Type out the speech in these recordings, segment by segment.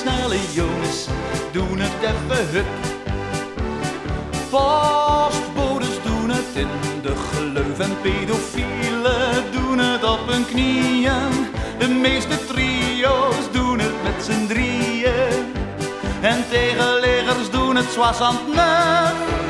snelle jongens doen het even hup. Postbodes doen het in de gleuf en pedofielen doen het op hun knieën. De meeste trio's doen het met z'n drieën. En tegenleggers doen het zwassend nuf.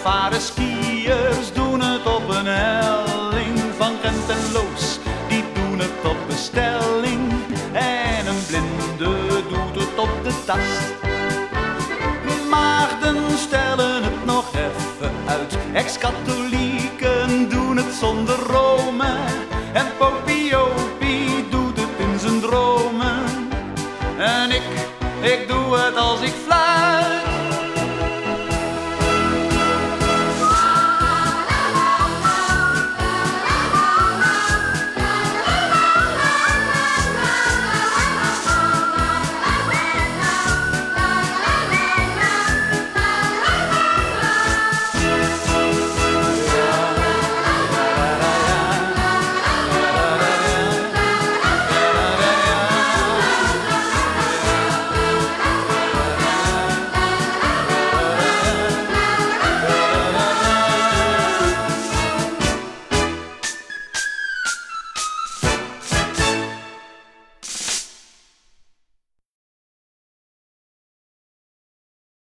Ervaren skiers doen het op een helling. Van Gent en Loos, die doen het tast. Maagden stellen het nog even uit. Ex-katholieken doen het zonder Rome. En Popiopie doet het in zijn dromen. En ik, ik doe het als ik